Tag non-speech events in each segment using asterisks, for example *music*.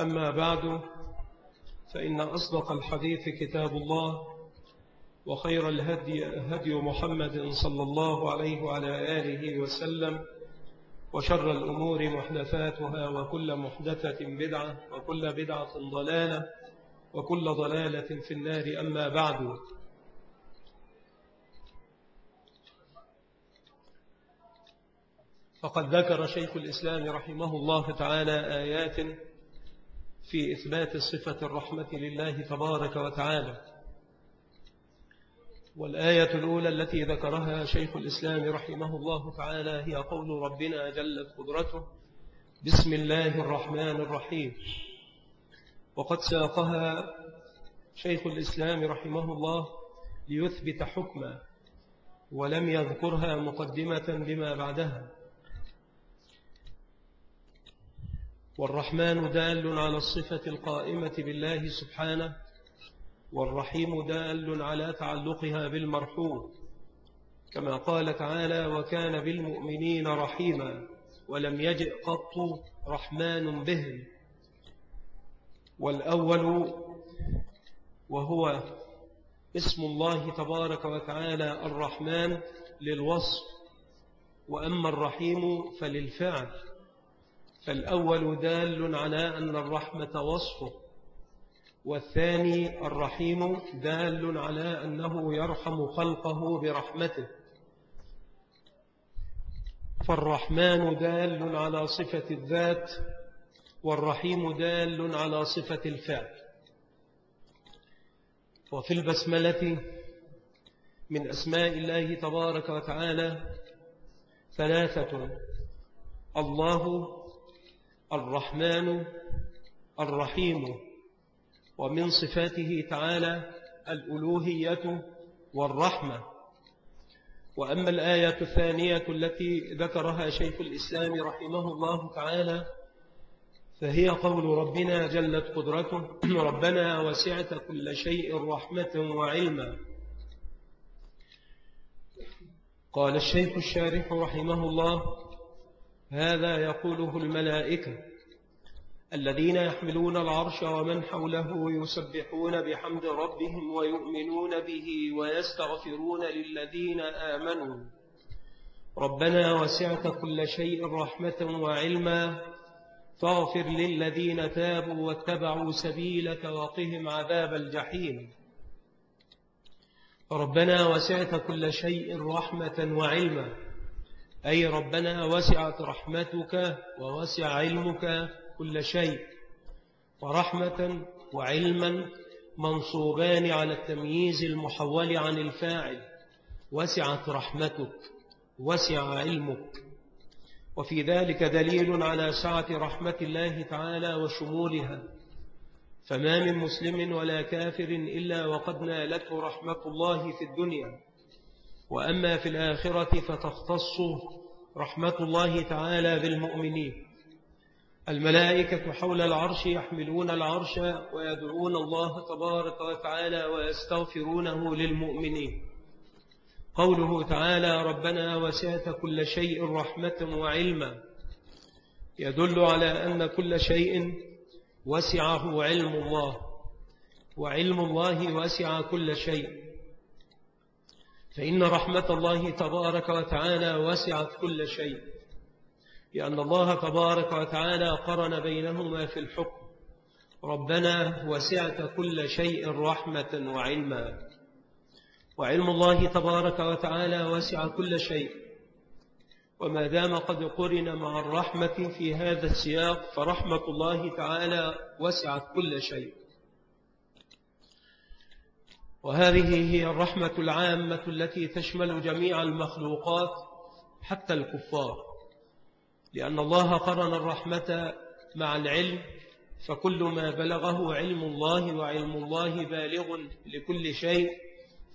أما بعد فإن أصدق الحديث كتاب الله وخير الهدي هدي محمد صلى الله عليه وعلى آله وسلم وشر الأمور محدثاتها وكل محدثة بدعة وكل بدعة ضلالة وكل ضلالة في النار أما بعد. فقد ذكر شيخ الإسلام رحمه الله تعالى آيات في إثبات صفة الرحمة لله تبارك وتعالى. والآية الأولى التي ذكرها شيخ الإسلام رحمه الله تعالى هي قول ربنا جلت قدرته بسم الله الرحمن الرحيم. وقد ساقها شيخ الإسلام رحمه الله ليثبت حكما ولم يذكرها مقدمة بما بعدها. والرحمن دال على الصفة القائمة بالله سبحانه والرحيم دال على تعلقها بالمرحوم كما قال تعالى وكان بالمؤمنين رحيما ولم يجئ قط رحمن بهم والأول وهو اسم الله تبارك وتعالى الرحمن للوصف وأما الرحيم فللفعل. فالأول دال على أن الرحمة وصفه والثاني الرحيم دال على أنه يرحم خلقه برحمته. فالرحمن دال على صفة الذات والرحيم دال على صفة الفعل. وفي البسملة من أسماء الله تبارك وتعالى ثلاثة الله الرحمن الرحيم ومن صفاته تعالى الألوهية والرحمة. وأما الآية الثانية التي ذكرها شيخ الإسلام رحمه الله تعالى فهي قول ربنا جلت قدرته *clears throat* ربنا وسعت كل شيء رحمة وعلما. قال الشيخ الشارح رحمه الله هذا يقوله الملائكة الذين يحملون العرش ومن حوله يسبحون بحمد ربهم ويؤمنون به ويستغفرون للذين آمنوا. ربنا وسعت كل شيء رحمة وعلما. فاغفر للذين تابوا واتبعوا سبيلك وقهم عذاب الجحيم. ربنا وسعت كل شيء رحمة وعلما. أي ربنا وسعت رحمتك ووسع علمك كل شيء. ورحمة وعلما منصوبان على التمييز المحول عن الفاعل. وسعت رحمتك وسع علمك. وفي ذلك دليل على سعة رحمة الله تعالى وشمولها. فما من مسلم ولا كافر إلا وقد نالته رحمة الله في الدنيا. وأما في الآخرة فتختص رحمة الله تعالى بالمؤمنين. الملائكة حول العرش يحملون العرش ويدعون الله تبارك وتعالى ويستغفرونه للمؤمنين. قوله تعالى ربنا وسعت كل شيء رحمة وعلما يدل على أن كل شيء وسعه علم الله. وعلم الله وسع كل شيء. فإن رحمة الله تبارك وتعالى وسعت كل شيء. لأن الله تبارك وتعالى قرن بينهما في الحكم. ربنا وسعت كل شيء رحمة وعلما. وعلم الله تبارك وتعالى وسع كل شيء. وما دام قد قرن مع الرحمة في هذا السياق فرحمة الله تعالى وسعت كل شيء. وهذه هي الرحمة العامة التي تشمل جميع المخلوقات حتى الكفار. لأن الله قرن الرحمة مع العلم فكل ما بلغه علم الله وعلم الله بالغ لكل شيء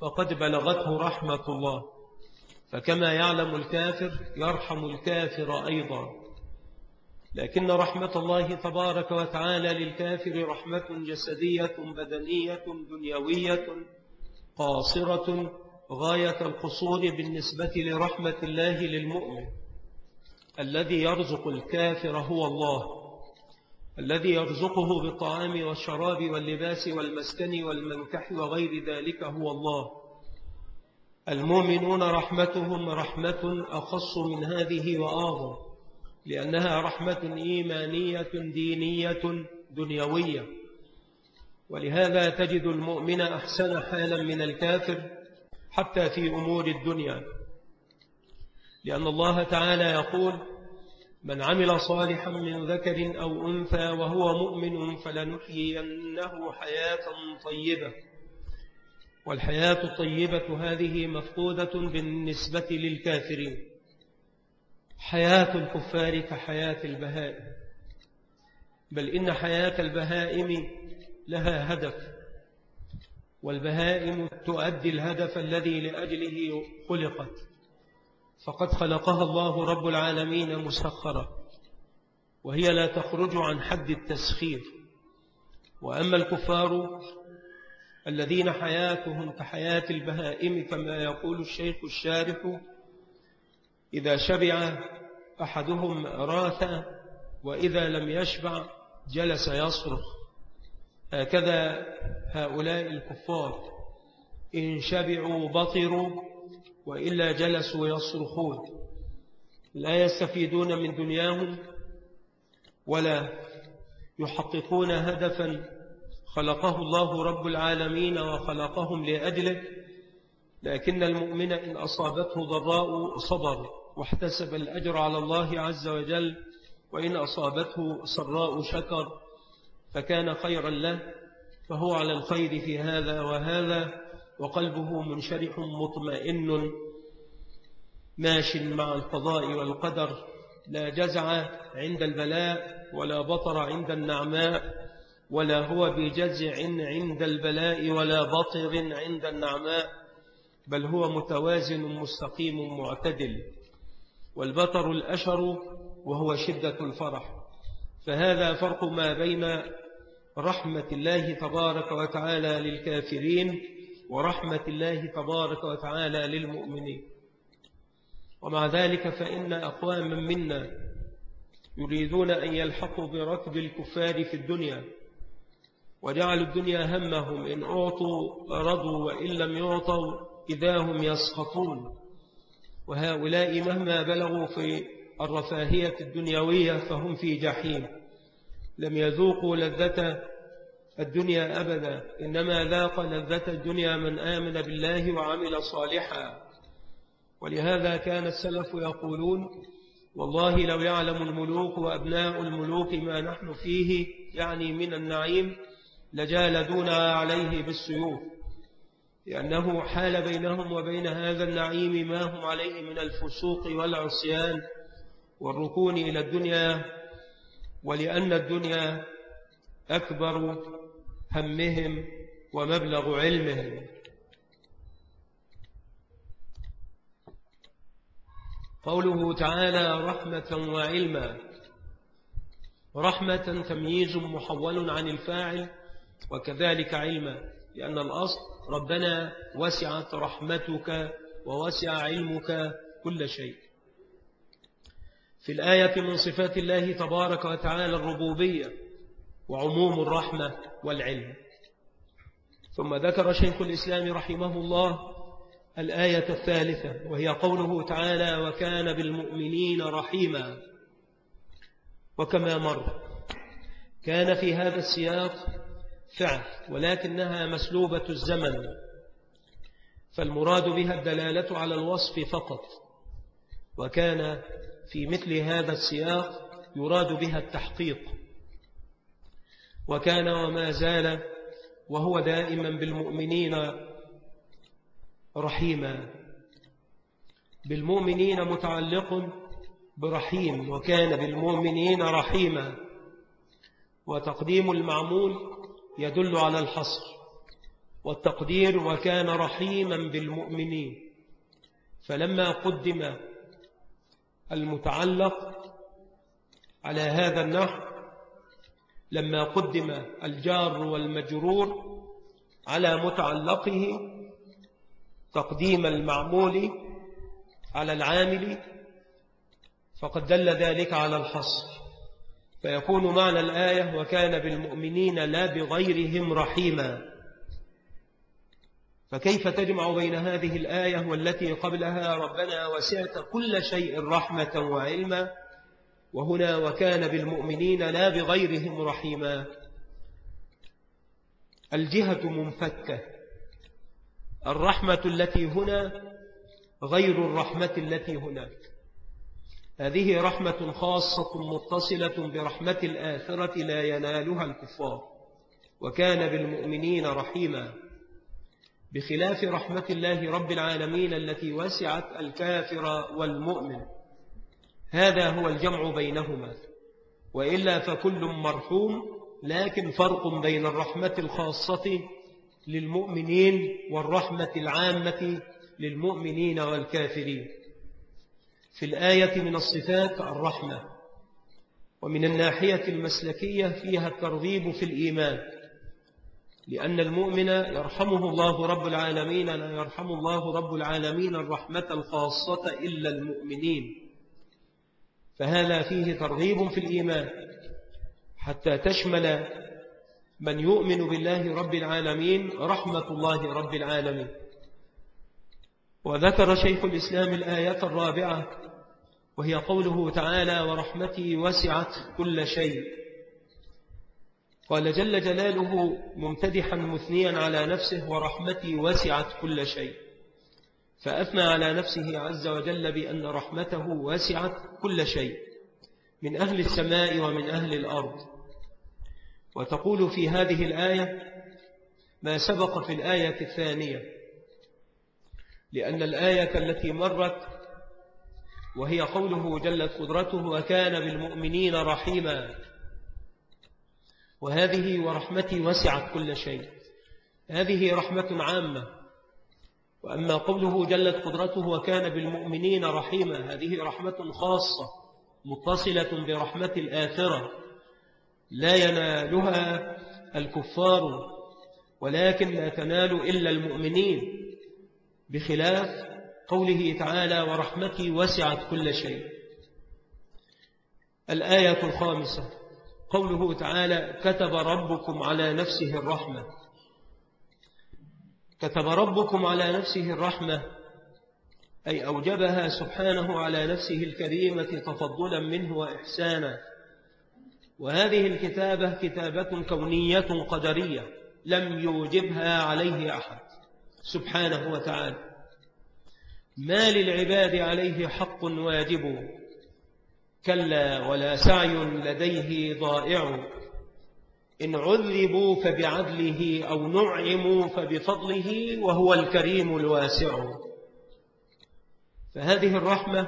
فقد بلغته رحمة الله. فكما يعلم الكافر يرحم الكافر أيضا. لكن رحمة الله تبارك وتعالى للكافر رحمة جسدية بدنية دنيوية قاصرة غاية القصور بالنسبة لرحمة الله للمؤمن. الذي يرزق الكافر هو الله. الذي يرزقه بالطعام والشراب واللباس والمسكن والمنكح وغير ذلك هو الله. المؤمنون رحمتهم رحمة أخص من هذه وآظم لأنها رحمة إيمانية دينية دنيوية. ولهذا تجد المؤمن أحسن حالا من الكافر حتى في أمور الدنيا. لأن الله تعالى يقول من عمل صالحا من ذكر أو أنثى وهو مؤمن فلنحيينه حياة طيبة. والحياة الطيبة هذه مفقودة بالنسبة للكافرين. حياة الكفار كحياة البهائم. بل إن حياة البهائم لها هدف والبهائم تؤدي الهدف الذي لأجله خلقت. فقد خلقها الله رب العالمين مسخرة وهي لا تخرج عن حد التسخير. وأما الكفار الذين حياتهم كحياة البهائم كما يقول الشيخ الشارح إذا شبع أحدهم راث وإذا لم يشبع جلس يصرخ. هكذا هؤلاء الكفار إن شبعوا بطروا وإلا جلسوا يصرخون لا يستفيدون من دنياهم ولا يحققون هدفا خلقه الله رب العالمين وخلقهم لأجله لكن المؤمن إن أصابته ضراء صبر واحتسب الأجر على الله عز وجل وإن أصابته سراء شكر فكان خيرا له فهو على الخير في هذا وهذا وقلبه منشرح مطمئن. ماش مع القضاء والقدر لا جزع عند البلاء ولا بطر عند النعماء ولا هو بجزع عند البلاء ولا بطر عند النعماء بل هو متوازن مستقيم معتدل. والبطر الأشر وهو شدة الفرح. فهذا فرق ما بين رحمة الله تبارك وتعالى للكافرين ورحمة الله تبارك وتعالى للمؤمنين. ومع ذلك فإن أقواما منا يريدون أن يلحقوا بركب الكفار في الدنيا وجعلوا الدنيا همهم إن أعطوا رضوا وإن لم يعطوا إذا هم يسخطون. وهؤلاء مهما بلغوا في الرفاهية الدنيوية فهم في جحيم. لم يذوقوا لذة الدنيا أبدا إنما ذاق لذة الدنيا من آمن بالله وعمل صالحا. ولهذا كان السلف يقولون والله لو يعلم الملوك وأبناء الملوك ما نحن فيه يعني من النعيم لجالدونا عليه بالسيوف. لأنه حال بينهم وبين هذا النعيم ما هم عليه من الفسوق والعصيان والركون إلى الدنيا ولأن الدنيا أكبر همهم ومبلغ علمهم. قوله تعالى رحمة وعلما. رحمة تمييز محول عن الفاعل وكذلك علما لأن الأصل ربنا وسعت رحمتك ووسع علمك كل شيء. في الآية من صفات الله تبارك وتعالى الربوبية وعموم الرحمة والعلم. ثم ذكر شيخ الإسلام رحمه الله الآية الثالثة وهي قوله تعالى وكان بالمؤمنين رحيما وكما مر كان في هذا السياق فعل ولكنها مسلوبة الزمن. فالمراد بها الدلالة على الوصف فقط. وكان في مثل هذا السياق يراد بها التحقيق. وكان وما زال وهو دائما بالمؤمنين رحيما. بالمؤمنين متعلق برحيم وكان بالمؤمنين رحيما. وتقديم المعمول يدل على الحصر. والتقدير وكان رحيما بالمؤمنين. فلما قدم المتعلق على هذا النحو لما قدم الجار والمجرور على متعلقه تقديم المعمول على العامل فقد دل ذلك على الحصر. فيكون معنى الآية وكان بالمؤمنين لا بغيرهم رحيما فكيف تجمع بين هذه الآية والتي قبلها ربنا وسعت كل شيء رحمة وعلما وهنا وكان بالمؤمنين لا بغيرهم رحيما. الجهة منفكة. الرحمة التي هنا غير الرحمة التي هناك هذه رحمة خاصة متصلة برحمة الآخرة لا ينالها الكفار. وكان بالمؤمنين رحيما. بخلاف رحمة الله رب العالمين التي وسعت الكافر والمؤمن. هذا هو الجمع بينهما. وإلا فكل مرحوم لكن فرق بين الرحمة الخاصة للمؤمنين والرحمة العامة للمؤمنين والكافرين. في الآية من الصفات الرحمة. ومن الناحية المسلكية فيها الترغيب في الإيمان. لأن المؤمن يرحمه الله رب العالمين لا يرحم الله رب العالمين الرحمة الخاصة إلا المؤمنين. فهذا فيه ترغيب في الإيمان. حتى تشمل من يؤمن بالله رب العالمين رحمة الله رب العالمين. وذكر شيخ الإسلام الآية الرابعة وهي قوله تعالى ورحمتي وسعت كل شيء قال جل جلاله ممتدحا مثنيا على نفسه ورحمتي وسعت كل شيء. فأثنى على نفسه عز وجل بأن رحمته وسعت كل شيء من أهل السماء ومن أهل الأرض. وتقول في هذه الآية ما سبق في الآية الثانية لأن الآية التي مرت وهي قوله جلت قدرته وكان بالمؤمنين رحيما. وهذه ورحمتي وسعت كل شيء. هذه رحمة عامة. وأما قوله جلت قدرته وكان بالمؤمنين رحيما هذه رحمة خاصة متصلة برحمة الآخرة. لا ينالها الكفار ولكن لا تنال إلا المؤمنين. بخلاف قوله تعالى ورحمتي وسعت كل شيء الآية الخامسة. قوله تعالى كتب ربكم على نفسه الرحمة. كتب ربكم على نفسه الرحمة أي أوجبها سبحانه على نفسه الكريمة تفضلا منه وإحسانا. وهذه الكتابة كتابة كونية قدرية لم يوجبها عليه أحد سبحانه وتعالى. ما للعباد عليه حق واجب كلا ولا سعي لديه ضائع. إن عذبوا فبعدله أو نعموا فبفضله وهو الكريم الواسع. فهذه الرحمة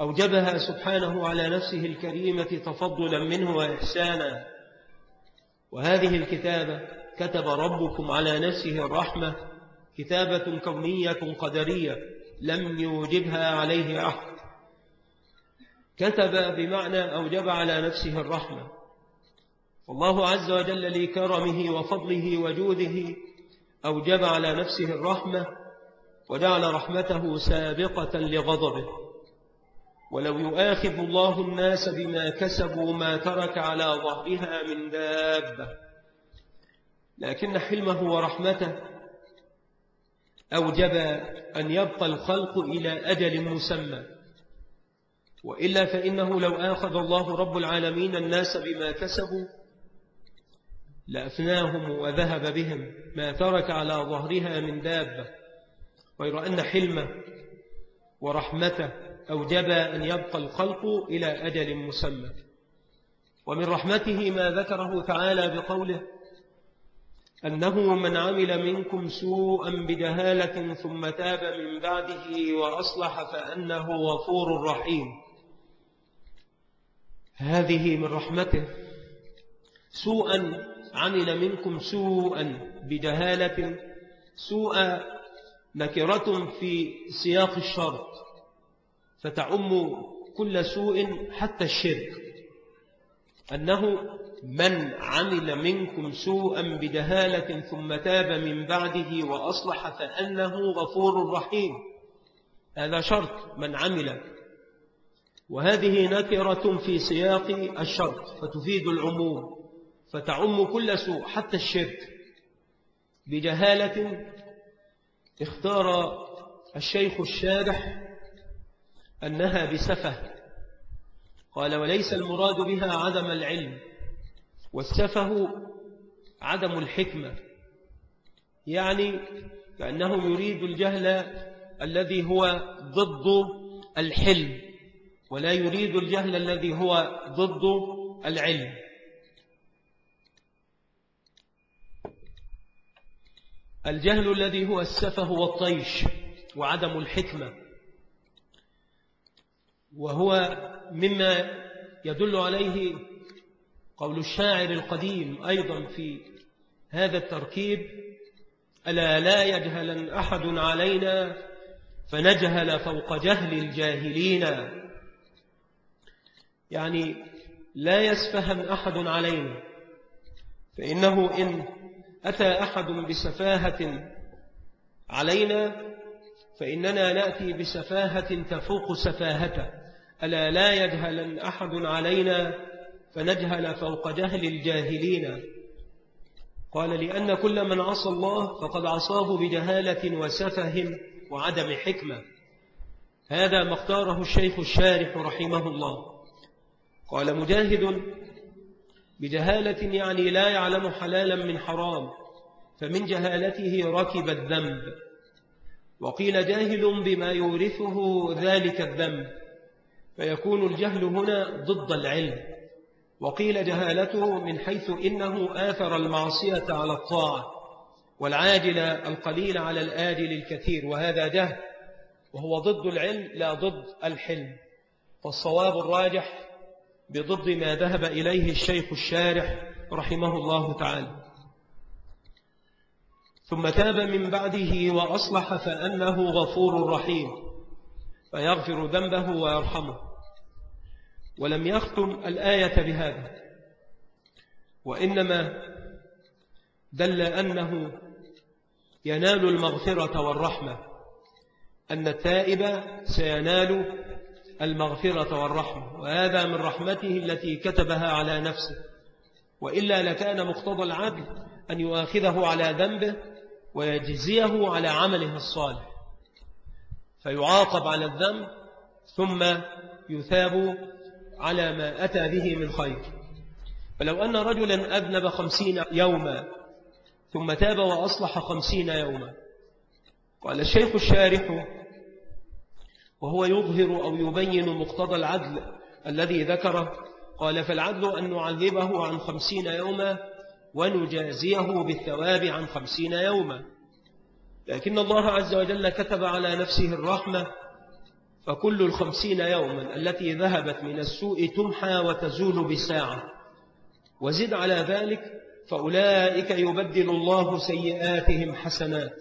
أوجبها سبحانه على نفسه الكريمة تفضلا منه وإحسانا. وهذه الكتابة كتب ربكم على نفسه الرحمة كتابة كونية قدرية لم يوجبها عليه أحد. كتب بمعنى أوجب على نفسه الرحمة. والله عز وجل لكرمه وفضله وجوده أوجب على نفسه الرحمة وجعل رحمته سابقة لغضبه. ولو يؤاخذ الله الناس بما كسبوا ما ترك على ظهرها من دابة. لكن حلمه ورحمته أوجب أن يبقى الخلق إلى أجل مسمى. وإلا فإنه لو آخذ الله رب العالمين الناس بما كسبوا لأفناهم وذهب بهم ما ترك على ظهرها من دابة غير أن حلمه ورحمته أوجب أن يبقى الخلق إلى أجل مسمى. ومن رحمته ما ذكره تعالى بقوله أنه من عمل منكم سوءا بجهالة ثم تاب من بعده وأصلح فأنه غفور رحيم. هذه من رحمته. سوءا عمل منكم سوءا بجهالة سوء نكرة في سياق الشرط فتعم كل سوء حتى الشرك. أنه من عمل منكم سوءا بدهالة ثم تاب من بعده وأصلح فأنه غفور رحيم. هذا شرط من عمل وهذه نكرة في سياق الشرط فتفيد العموم فتعم كل سوء حتى الشرك. بجهالة اختار الشيخ الشارح أنها بسفة. قال وليس المراد بها عدم العلم والسفه عدم الحكمة. يعني كأنه يريد الجهل الذي هو ضد الحلم. ولا يريد الجهل الذي هو ضد العلم. الجهل الذي هو السفه والطيش وعدم الحكمة. وهو مما يدل عليه قول الشاعر القديم أيضا في هذا التركيب ألا لا يجهل أحد علينا فنجهل فوق جهل الجاهلين. يعني لا يسفهم أحد علينا. فإنه إن أتى أحد بسفاهة علينا فإننا نأتي بسفاهة تفوق سفاهته. ألا لا يجهل أحد علينا فنجهل فوق جهل الجاهلين. قال لأن كل من عصى الله فقد عصاه بجهالة وسفه وعدم حكمة. هذا ما اختاره الشيخ الشارح رحمه الله. قال مجاهد بجهالة يعني لا يعلم حلالا من حرام فمن جهالته ركب الذنب. وقيل جاهل بما يورثه ذلك الذنب فيكون الجهل هنا ضد العلم. وقيل جهالته من حيث إنه آثر المعصية على الطاعة والعاجل القليل على الآجل الكثير وهذا جهل وهو ضد العلم لا ضد الحلم. فالصواب الراجح بضد ما ذهب إليه الشيخ الشارح رحمه الله تعالى. ثم تاب من بعده وأصلح فأنه غفور رحيم فيغفر ذنبه ويرحمه. ولم يختم الآية بهذا وإنما دل أنه ينال المغفرة والرحمة أن التائب سينال المغفرة والرحمة وهذا من رحمته التي كتبها على نفسه. وإلا لكان مقتضى العدل أن يؤاخذه على ذنبه ويجزيه على عمله الصالح. فيعاقب على الذنب ثم يثاب على ما أتى به من خير. فلو أن رجلا أذنب خمسين يوما ثم تاب وأصلح خمسين يوما. قال الشيخ الشارح وهو يظهر أو يبين مقتضى العدل الذي ذكره. قال فالعدل أن نعذبه عن خمسين يوما ونجازيه بالثواب عن خمسين يوما. لكن الله عز وجل كتب على نفسه الرحمة فكل الخمسين يوما التي ذهبت من السوء تمحى وتزول بساعة. وزد على ذلك فأولئك يبدل الله سيئاتهم حسنات.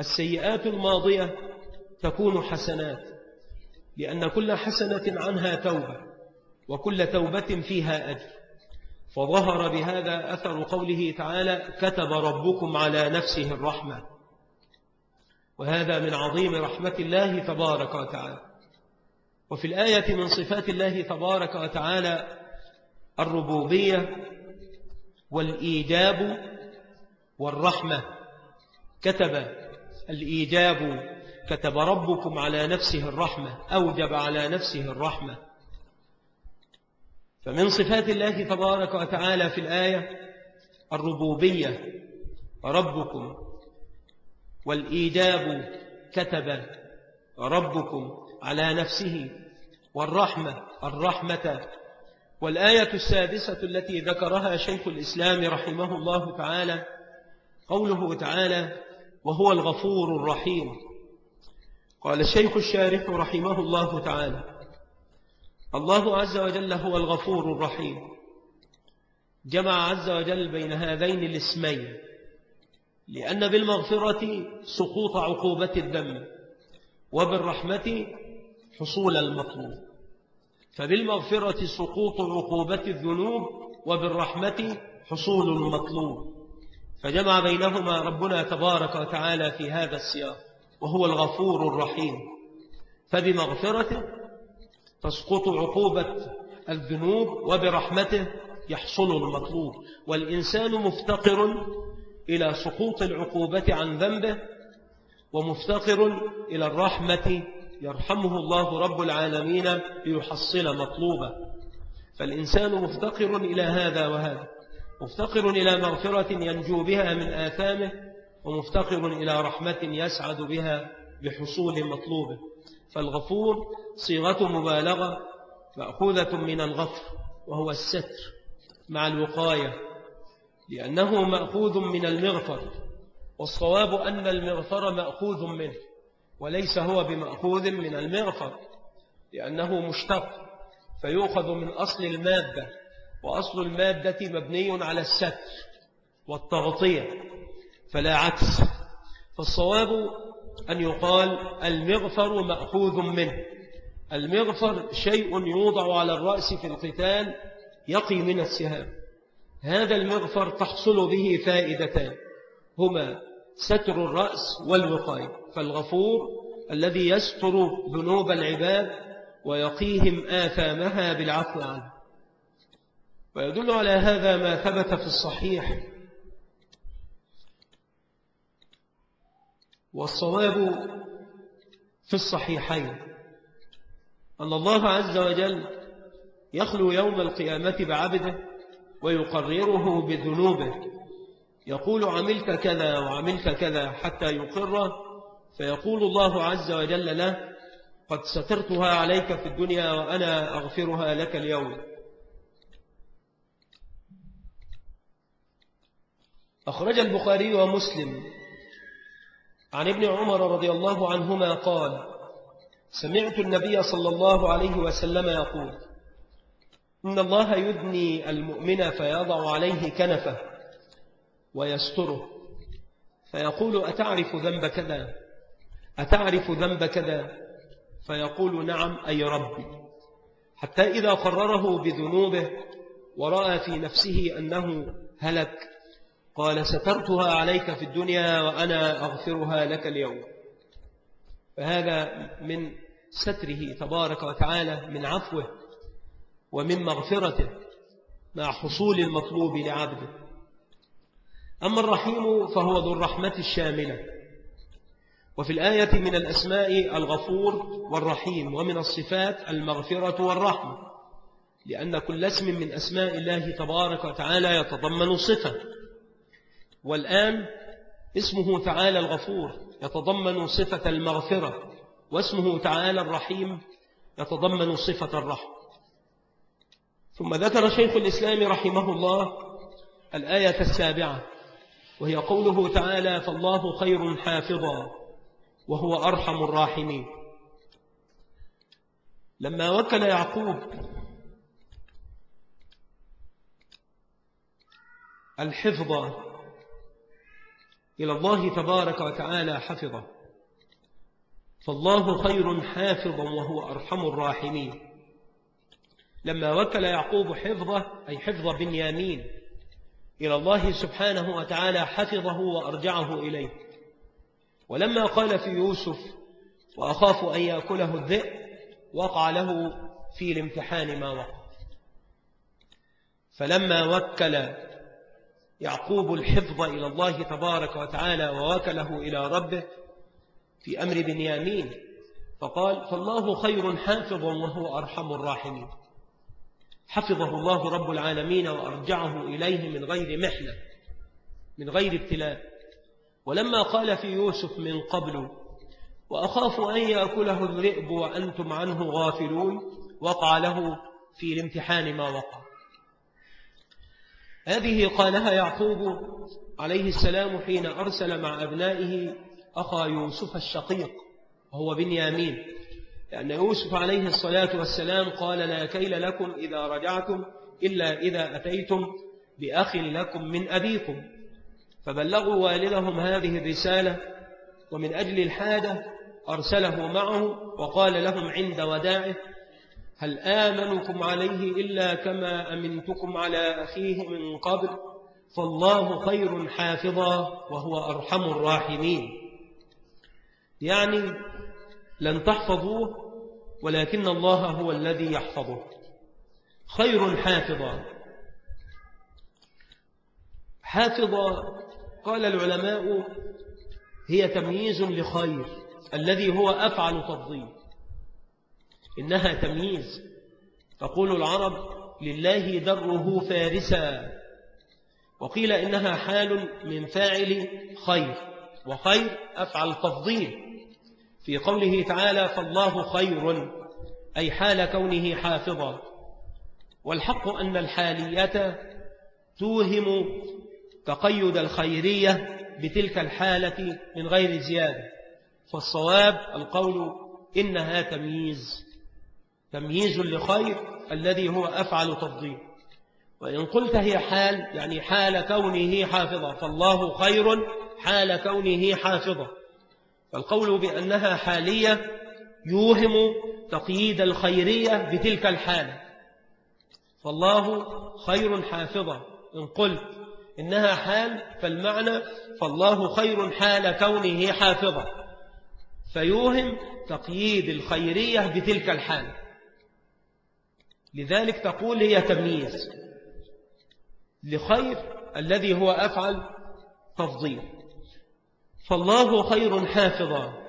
السيئات الماضية تكون حسنات لأن كل حسنة عنها توبة وكل توبة فيها أجر. فظهر بهذا أثر قوله تعالى كتب ربكم على نفسه الرحمة. وهذا من عظيم رحمة الله تبارك وتعالى. وفي الآية من صفات الله تبارك وتعالى الربوبية والإيجاب والرحمة. كتب الإيجاب كتب ربكم على نفسه الرحمة أوجب على نفسه الرحمة. فمن صفات الله تبارك وتعالى في الآية الربوبية ربكم. والإيجاب كتب ربكم على نفسه والرحمة الرحمة. والآية السادسة التي ذكرها شيخ الإسلام رحمه الله تعالى قوله تعالى وهو الغفور الرحيم قال الشيخ الشارح رحمه الله تعالى الله عز وجل هو الغفور الرحيم. جمع عز وجل بين هذين الاسمين لأن بالمغفرة سقوط عقوبة الذنب وبالرحمة حصول المطلوب. فبالمغفرة سقوط عقوبة الذنوب وبالرحمة حصول المطلوب. فجمع بينهما ربنا تبارك وتعالى في هذا السياق. وهو الغفور الرحيم. فبمغفرته تسقط عقوبة الذنوب وبرحمته يحصل المطلوب. والإنسان مفتقر إلى سقوط العقوبة عن ذنبه ومفتقر إلى الرحمة يرحمه الله رب العالمين ليحصل مطلوبة. فالإنسان مفتقر إلى هذا وهذا مفتقر إلى مغفرة ينجو بها من آثامه ومفتقر إلى رحمة يسعد بها بحصول مطلوبه فالغفور صيغة مبالغة مأخوذة من الغفر وهو الستر مع الوقاية لأنه مأخوذ من المغفر والصواب أن المغفر مأخوذ منه وليس هو بمأخوذ من المغفر لأنه مشتق فيؤخذ من أصل المادة وأصل المادة مبني على الستر والتغطية. فلا عكس. فالصواب أن يقال المغفر مأخوذ منه. المغفر شيء يوضع على الرأس في القتال يقي من السهام. هذا المغفر تحصل به فائدتان. هما ستر الرأس والوقاية. فالغفور الذي يستر ذنوب العباد ويقيهم آثامها بالعفو عنه. ويدل على هذا ما ثبت في الصحيح والصواب في الصحيحين أن الله عز وجل يخلو يوم القيامة بعبده ويقرره بذنوبه يقول عملت كذا وعملت كذا حتى يقر فيقول الله عز وجل له قد سترتها عليك في الدنيا وأنا أغفرها لك اليوم أخرج البخاري ومسلم عن ابن عمر رضي الله عنهما قال سمعت النبي صلى الله عليه وسلم يقول إن الله يدني المؤمن فيضع عليه كنفه ويستره. فيقول أتعرف ذنب كذا؟ أتعرف ذنب كذا؟ فيقول نعم أي ربي. حتى إذا قرره بذنوبه ورأى في نفسه أنه هلك قال سترتها عليك في الدنيا وأنا أغفرها لك اليوم. فهذا من ستره تبارك وتعالى من عفوه ومن مغفرته مع حصول المطلوب لعبده. أما الرحيم فهو ذو الرحمة الشاملة. وفي الآية من الأسماء الغفور والرحيم ومن الصفات المغفرة والرحمة لأن كل اسم من أسماء الله تبارك وتعالى يتضمن صفة. والآن اسمه تعالى الغفور يتضمن صفة المغفرة واسمه تعالى الرحيم يتضمن صفة الرحمة. ثم ذكر شيخ الإسلام رحمه الله الآية السابعة وهي قوله تعالى فالله خير حافظا وهو أرحم الراحمين لما وكل يعقوب الحفظ إلى الله تبارك وتعالى حفظه. فالله خير حافظا وهو أرحم الراحمين. لما وكل يعقوب حفظه أي حفظ بنيامين إلى الله سبحانه وتعالى حفظه وأرجعه إليه. ولما قال في يوسف وأخاف أن يأكله الذئب وقع له في الامتحان ما وقع. فلما وكل يعقوب الحفظ إلى الله تبارك وتعالى ووكله إلى ربه في أمر بنيامين فقال فالله خير حافظا وهو أرحم الراحمين. حفظه الله رب العالمين وأرجعه إليه من غير محنة من غير ابتلاء. ولما قال في يوسف من قبل وأخاف أن يأكله الذئب وأنتم عنه غافلون وقع له في الامتحان ما وقع. هذه قالها يعقوب عليه السلام حين أرسل مع أبنائه أخا يوسف الشقيق وهو بنيامين. لأن يوسف عليه الصلاة والسلام قال لا كيل لكم إذا رجعتم إلا إذا أتيتم بأخ لكم من أبيكم. فبلغوا والدهم هذه الرسالة ومن أجل الحاجة أرسله معه وقال لهم عند وداعه هل آمنكم عليه إلا كما أمنتكم على أخيه من قبل؟ فالله خير حافظا وهو أرحم الراحمين. يعني لن تحفظوه ولكن الله هو الذي يحفظه. خير حافظا. حافظا قال العلماء هي تمييز لخير الذي هو أفعل تفضيل. إنها تمييز. تقول العرب لله دره فارسا. وقيل إنها حال من فاعل خير وخير أفعل تفضيل في قوله تعالى فالله خير أي حال كونه حافظا. والحق أن الحالية توهم تقيد الخيرية بتلك الحالة من غير زيادة. فالصواب القول إنها تمييز. تمييز لخير الذي هو أفعل تفضيل. وإن قلت هي حال يعني حال كونه حافظا فالله خير حال كونه حافظا فالقول بأنها حالية يوهم تقييد الخيرية بتلك الحالة فالله خير حافظا إن قلت إنها حال فالمعنى فالله خير حال كونه حافظا فيوهم تقييد الخيرية بتلك الحالة لذلك تقول هي تمييز لخير الذي هو أفعل تفضيل. فالله خير حافظا.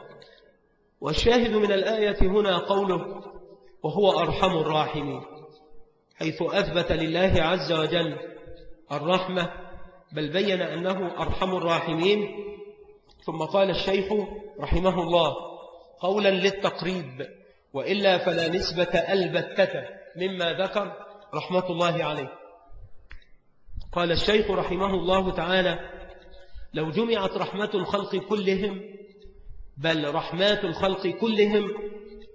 والشاهد من الآية هنا قوله وهو أرحم الراحمين حيث أثبت لله عز وجل الرحمة بل بين أنه أرحم الراحمين. ثم قال الشيخ رحمه الله قولا للتقريب وإلا فلا نسبة ألبتة. مما ذكر رحمة الله عليه. قال الشيخ رحمه الله تعالى لو جمعت رحمة الخلق كلهم بل رحمات الخلق كلهم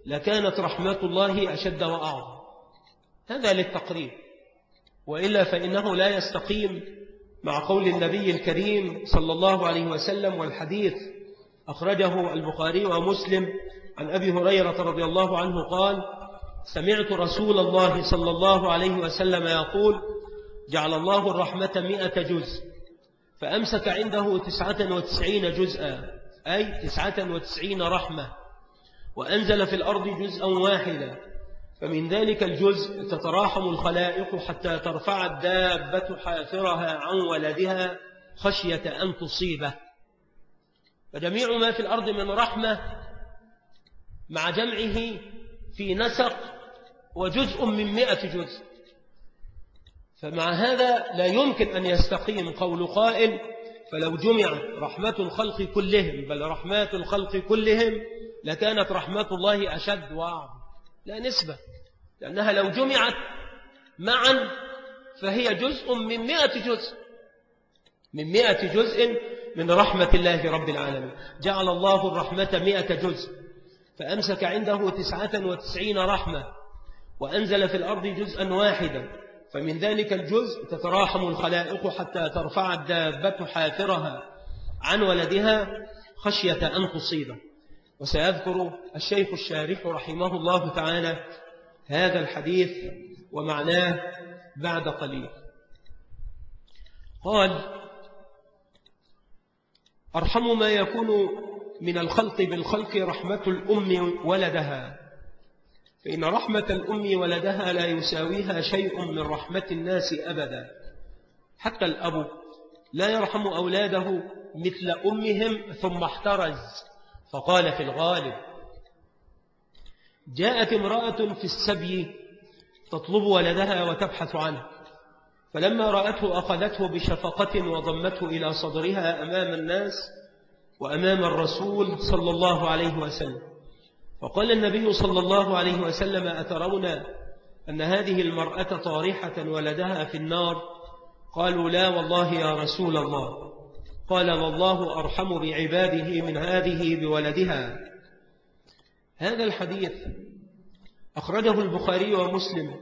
لكانت رحمة الله أشد وأعظم. هذا للتقريب. وإلا فإنه لا يستقيم مع قول النبي الكريم صلى الله عليه وسلم والحديث أخرجه البخاري ومسلم عن أبي هريرة رضي الله عنه قال سمعت رسول الله صلى الله عليه وسلم يقول جعل الله الرحمة مئة جزء فأمسك عنده تسعة وتسعين جزءا أي تسعة وتسعين رحمة وأنزل في الأرض جزءا واحدا. فمن ذلك الجزء تتراحم الخلائق حتى ترفع الدابة حافرها عن ولدها خشية أن تصيبه. فجميع ما في الأرض من رحمة مع جمعه في نسق وجزء من مئة جزء. فمع هذا لا يمكن أن يستقيم قول قائل فلو جمع رحمة الخلق كلهم بل رحمات الخلق كلهم لكانت رحمة الله أشد وأعظم. لا نسبة لأنها لو جمعت معا فهي جزء من مئة جزء. من مئة جزء من رحمة الله رب العالمين. جعل الله الرحمة مئة جزء. فأمسك عنده تسعة وتسعين رحمة وأنزل في الأرض جزءا واحدا. فمن ذلك الجزء تتراحم الخلائق حتى ترفع الدابة حافرها عن ولدها خشية أن تصيبه. وسيذكر الشيخ الشارح رحمه الله تعالى هذا الحديث ومعناه بعد قليل. قال أرحم ما يكون من الخلق بالخلق رحمة الأم ولدها. فإن رحمة الأم ولدها لا يساويها شيء من رحمة الناس أبدا. حتى الأب لا يرحم أولاده مثل أمهم ثم احترز. فقال في الغالب جاءت امرأة في السبي تطلب ولدها وتبحث عنه. فلما رأته أخذته بشفقة وضمته إلى صدرها أمام الناس وأمام الرسول صلى الله عليه وسلم. وقال النبي صلى الله عليه وسلم أترون أن هذه المرأة طارحة ولدها في النار؟ قالوا لا والله يا رسول الله. قال والله أرحم بعباده من هذه بولدها. هذا الحديث أخرجه البخاري ومسلم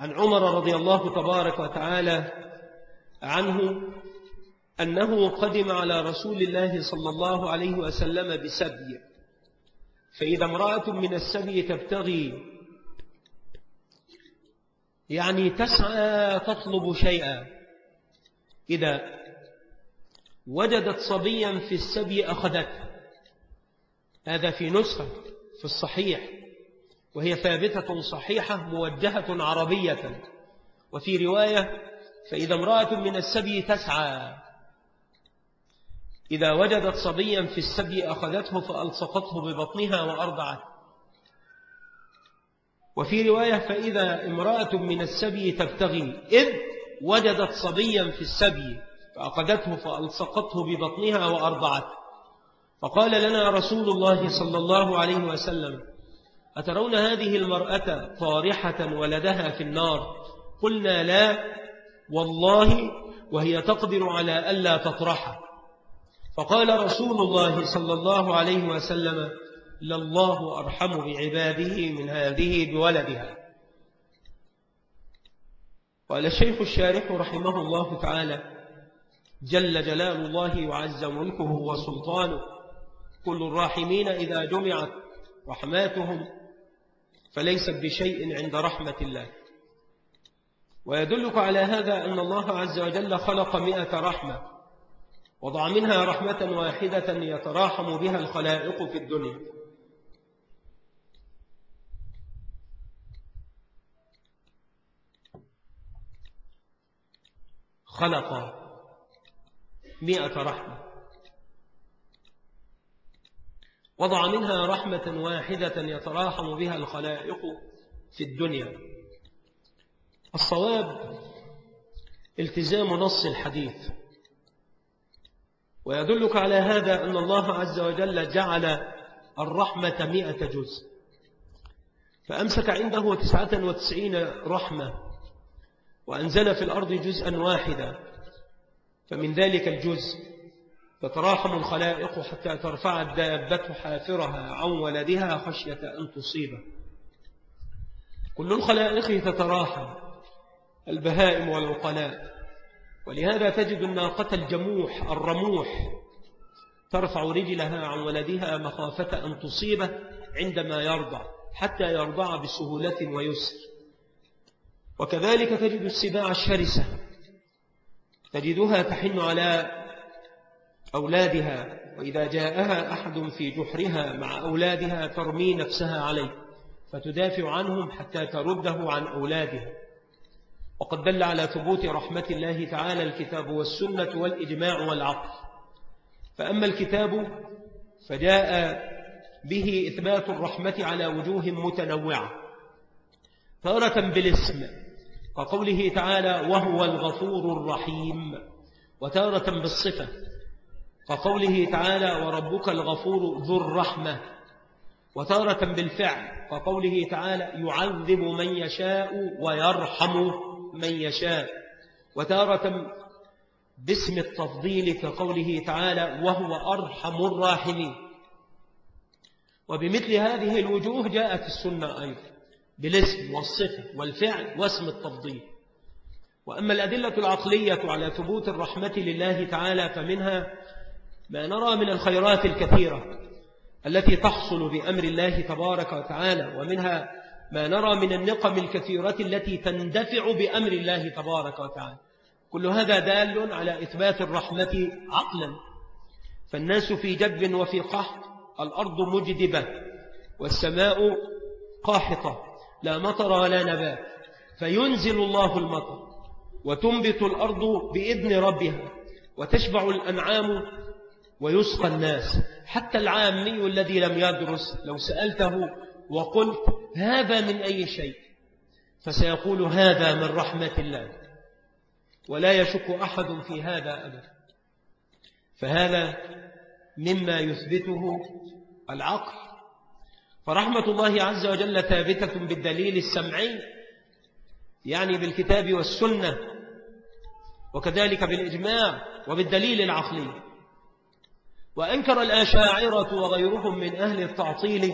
عن عمر رضي الله تبارك وتعالى عنه أنه قدم على رسول الله صلى الله عليه وسلم بسبي. فإذا امرأة من السبي تبتغي يعني تسعى تطلب شيئا. إذا وجدت صبيا في السبي أخذته. هذا في نسخة في الصحيح. وهي ثابتة صحيحة موجهة عربية. وفي رواية فإذا امرأة من السبي تسعى. إذا وجدت صبيا في السبي أخذته فألصقته ببطنها وأرضعته وفي رواية فإذا امرأة من السبي تبتغي إذ وجدت صبيا في السبي فأخذته فألصقته ببطنها وأرضعته فقال لنا رسول الله صلى الله عليه وسلم أترون هذه المرأة طارحة ولدها في النار؟ قلنا لا والله وهي تقدر على ألا تطرحه. فقال رسول الله صلى الله عليه وسلم لله أرحم بعباده من هذه بولدها. قال الشيخ الشارح رحمه الله تعالى جل جلال الله وعز ملكه وسلطانه كل الراحمين إذا جمعت رحماتهم فليست بشيء عند رحمة الله. ويدلك على هذا أن الله عز وجل خلق مئة رحمة. وضع منها رحمة واحدة يتراحم بها الخلائق في الدنيا. خلق مئة رحمة. وضع منها رحمة واحدة يتراحم بها الخلائق في الدنيا. الصواب التزام نص الحديث. ويدلك على هذا أن الله عز وجل جعل الرحمة مئة جزء. فأمسك عنده تسعة وتسعين رحمة وأنزل في الأرض جزءا واحدا. فمن ذلك الجزء تتراحم الخلائق حتى ترفع الدابة حافرها عن ولدها خشية أن تصيبه. كل الخلائق تتراحم البهائم والعقلاء. ولهذا تجد الناقة الجموح الرموح ترفع رجلها عن ولدها مخافة أن تصيبه عندما يرضع حتى يرضع بسهولة ويسر. وكذلك تجد السباع الشرسة تجدها تحن على أولادها وإذا جاءها أحد في جحرها مع أولادها ترمي نفسها عليه فتدافع عنهم حتى ترده عن أولادها. وقد دل على ثبوت رحمة الله تعالى الكتاب والسنة والإجماع والعقل. فأما الكتاب فجاء به إثبات الرحمة على وجوه متنوعة تارة بالاسم كقوله تعالى وهو الغفور الرحيم وتارة بالصفة كقوله تعالى وربك الغفور ذو الرحمة وتارة بالفعل كقوله تعالى يعذب من يشاء ويرحم من يشاء. وتارة باسم التفضيل كقوله تعالى وهو أرحم الراحمين. وبمثل هذه الوجوه جاءت السنة أيضا بالاسم والصفة والفعل واسم التفضيل. وأما الأدلة العقلية على ثبوت الرحمة لله تعالى فمنها ما نرى من الخيرات الكثيرة التي تحصل بأمر الله تبارك وتعالى ومنها ما نرى من النقم الكثيرة التي تندفع بأمر الله تبارك وتعالى. كل هذا دال على إثبات الرحمة عقلا. فالناس في جدب وفي قحط الأرض مجدبة والسماء قاحطة لا مطر ولا نبات. فينزل الله المطر وتنبت الأرض بإذن ربها وتشبع الأنعام ويسقى الناس. حتى العامي الذي لم يدرس لو سألته وقلت هذا من أي شيء؟ فسيقول هذا من رحمة الله. ولا يشك أحد في هذا أبدا. فهذا مما يثبته العقل. فرحمة الله عز وجل ثابتة بالدليل السمعي يعني بالكتاب والسنة وكذلك بالإجماع وبالدليل العقلي. وأنكر الآشاعرة وغيرهم من أهل التعطيل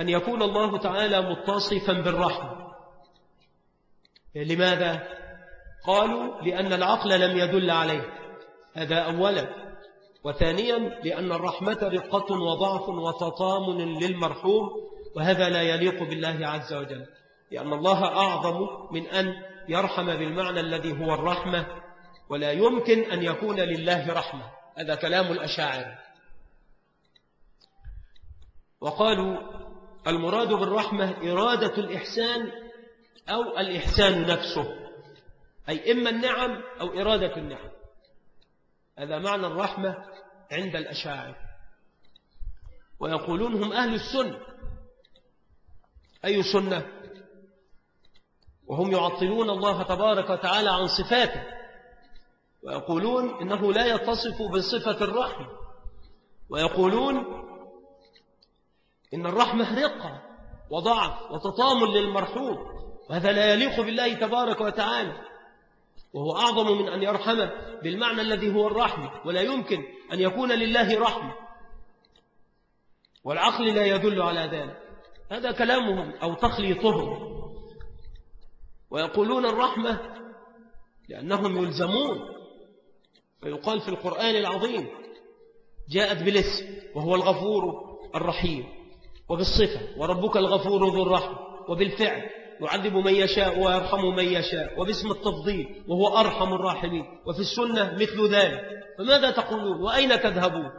أن يكون الله تعالى متصفا بالرحمة. لماذا؟ قالوا لأن العقل لم يدل عليه. هذا أولا. وثانيا لأن الرحمة رقة وضعف وتطامن للمرحوم وهذا لا يليق بالله عز وجل. لأن الله أعظم من أن يرحم بالمعنى الذي هو الرحمة ولا يمكن أن يكون لله رحمة. هذا كلام الأشاعر وقالوا المراد بالرحمة إرادة الإحسان أو الإحسان نفسه أي إما النعم أو إرادة النعم. هذا معنى الرحمة عند الأشاعر. ويقولون هم أهل السنة. أي سنة؟ وهم يعطلون الله تبارك وتعالى عن صفاته. ويقولون إنه لا يتصف بصفة الرحمة ويقولون إن الرحمة رقة وضعف وتطامل للمرحوم وهذا لا يليق بالله تبارك وتعالى. وهو أعظم من أن يرحمه بالمعنى الذي هو الرحمة ولا يمكن أن يكون لله رحمة. والعقل لا يدل على ذلك. هذا كلامهم أو تخليطهم. ويقولون الرحمة لأنهم يلزمون. فيقال في القرآن العظيم جاءت بالاسم وهو الغفور الرحيم. وبالصفة وربك الغفور ذو الرحمة وبالفعل يعذب من يشاء ويرحم من يشاء وباسم التفضيل وهو أرحم الراحمين وفي السنة مثل ذلك. فماذا تقولون؟ وأين تذهبون؟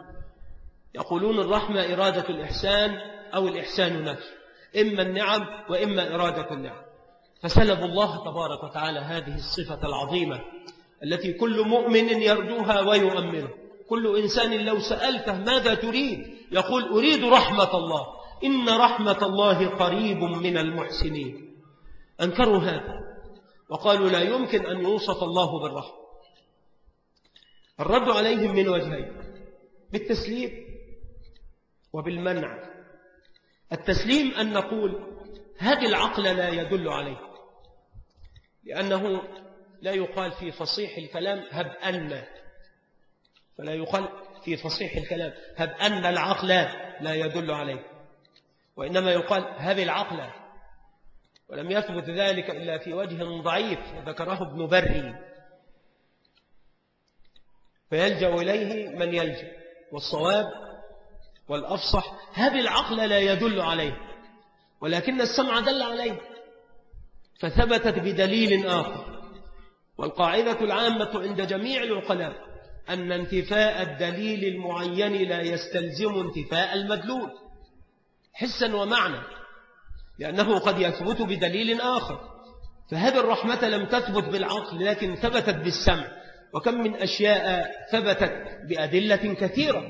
يقولون الرحمة إرادة الإحسان أو الإحسان نفسه إما النعم وإما إرادة النعم. فسلب الله تبارك وتعالى هذه الصفة العظيمة التي كل مؤمن يرجوها ويؤمنه كل إنسان لو سألته ماذا تريد يقول أريد رحمة الله. إن رحمة الله قريب من المحسنين. أنكروا هذا وقالوا لا يمكن أن يوصف الله بالرحمة. الرد عليهم من وجهين بالتسليم وبالمنع. التسليم أن نقول هذا العقل لا يدل عليه لأنه لا يقال في فصيح الكلام هب أن. فلا يقال في فصيح الكلام هب أن العقل لا يدل عليه. وإنما يقال هب العقل ولم يثبت ذلك إلا في وجه ضعيف ذكره ابن بري. فيلجأ إليه من يلجأ. والصواب والأفصح هب العقل لا يدل عليه ولكن السمع دل عليه فثبتت بدليل آخر. والقاعدة العامة عند جميع العقلاء أن انتفاء الدليل المعين لا يستلزم انتفاء المدلول. حسا ومعنى لأنه قد يثبت بدليل آخر. فهذه الرحمة لم تثبت بالعقل لكن ثبتت بالسمع. وكم من أشياء ثبتت بأدلة كثيرة.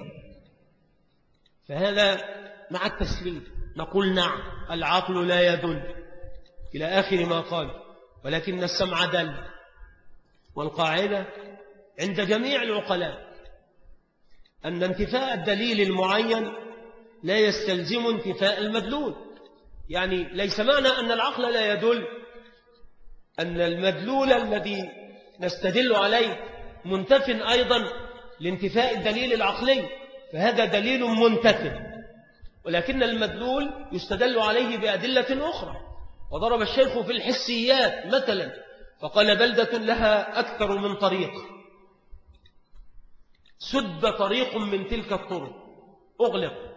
فهذا مع التسليم. نقول نعم العقل لا يدل إلى آخر ما قال ولكن السمع دل. والقاعدة عند جميع العقلاء أن انتفاء الدليل المعين لا يستلزم انتفاء المدلول. يعني ليس معنى أن العقل لا يدل أن المدلول الذي نستدل عليه منتف أيضا لانتفاء الدليل العقلي فهذا دليل منتف. ولكن المدلول يستدل عليه بأدلة أخرى. وضرب الشيخ في الحسيات مثلا فقال بلدة لها أكثر من طريق. سد طريق من تلك الطرق. أغلق.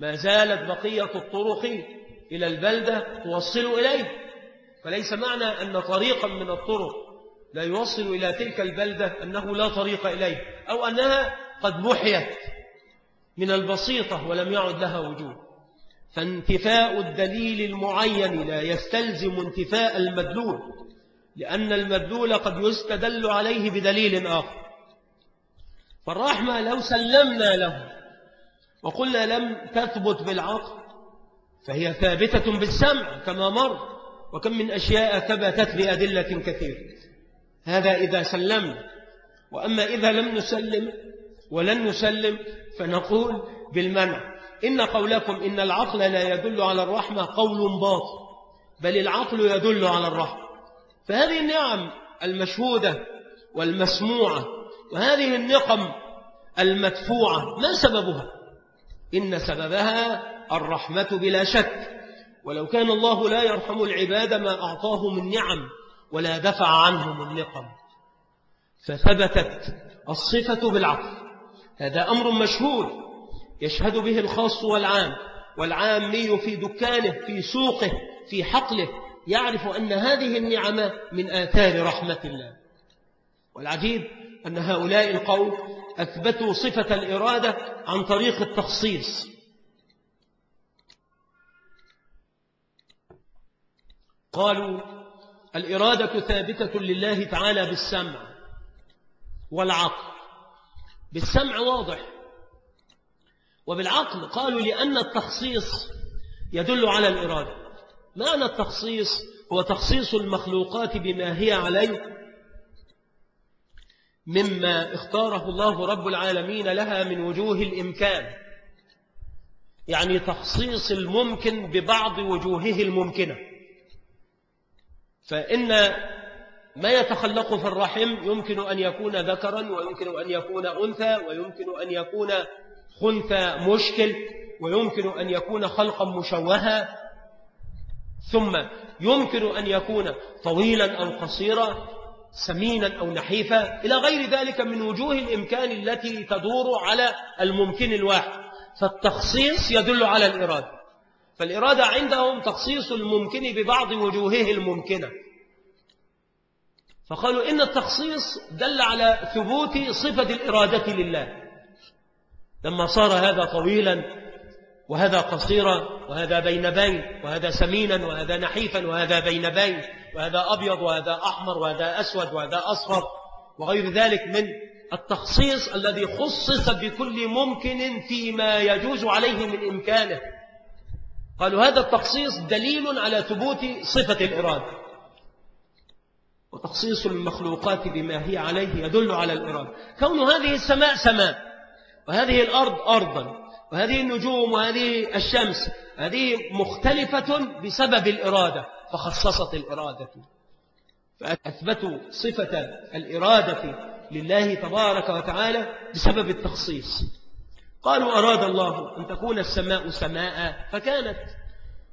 ما زالت بقية الطرق إلى البلدة توصل إليه. فليس معنى أن طريقا من الطرق لا يوصل إلى تلك البلدة أنه لا طريق إليه أو أنها قد محيت من البسيطة ولم يعد لها وجود. فانتفاء الدليل المعين لا يستلزم انتفاء المدلول لأن المدلول قد يستدل عليه بدليل آخر. فالرحمة لو سلمنا له وقلنا لم تثبت بالعقل فهي ثابتة بالسمع كما مر وكم من أشياء ثبتت بأدلة كثيرة. هذا إذا سلمنا. وأما إذا لم نسلم ولن نسلم فنقول بالمنع. إن قولكم إن العقل لا يدل على الرحمة قول باطل بل العقل يدل على الرحمة. فهذه النعم المشهودة والمسموعة وهذه النقم المدفوعة ما سببها؟ إن سببها الرحمة بلا شك. ولو كان الله لا يرحم العباد ما أعطاه من نعم ولا دفع عنهم النقم. فثبتت الصفة بالعطف. هذا أمر مشهور يشهد به الخاص والعام والعامي في دكانه في سوقه في حقله يعرف أن هذه النعمة من آثار رحمة الله. والعجيب أن هؤلاء القوم أثبتوا صفة الإرادة عن طريق التخصيص. قالوا الإرادة ثابتة لله تعالى بالسمع والعقل. بالسمع واضح. وبالعقل قالوا لأن التخصيص يدل على الإرادة. معنى التخصيص هو تخصيص المخلوقات بما هي عليه مما اختاره الله رب العالمين لها من وجوه الإمكان. يعني تخصيص الممكن ببعض وجوهه الممكنة. فإن ما يتخلق في الرحم يمكن أن يكون ذكرا ويمكن أن يكون أنثى ويمكن أن يكون خنثى مشكل ويمكن أن يكون خلقا مشوها. ثم يمكن أن يكون طويلا أو قصيرا. سمينا أو نحيفا إلى غير ذلك من وجوه الإمكان التي تدور على الممكن الواحد. فالتخصيص يدل على الإرادة. فالإرادة عندهم تخصيص الممكن ببعض وجوهه الممكنة. فقالوا إن التخصيص دل على ثبوت صفة الإرادة لله. لما صار هذا طويلا وهذا قصيرا وهذا بين بين وهذا سمينا وهذا نحيفا وهذا بين بين وهذا أبيض وهذا أحمر وهذا أسود وهذا أصفر وغير ذلك من التخصيص الذي خصص بكل ممكن فيما يجوز عليه من إمكانه. قالوا هذا التخصيص دليل على ثبوت صفة الإرادة. وتخصيص المخلوقات بما هي عليه يدل على الإرادة. كون هذه السماء سماء وهذه الأرض أرضا. وهذه النجوم وهذه الشمس هذه مختلفة بسبب الإرادة فخصصت الإرادة. فأثبتوا صفة الإرادة لله تبارك وتعالى بسبب التخصيص. قالوا أراد الله أن تكون السماء سماء فكانت.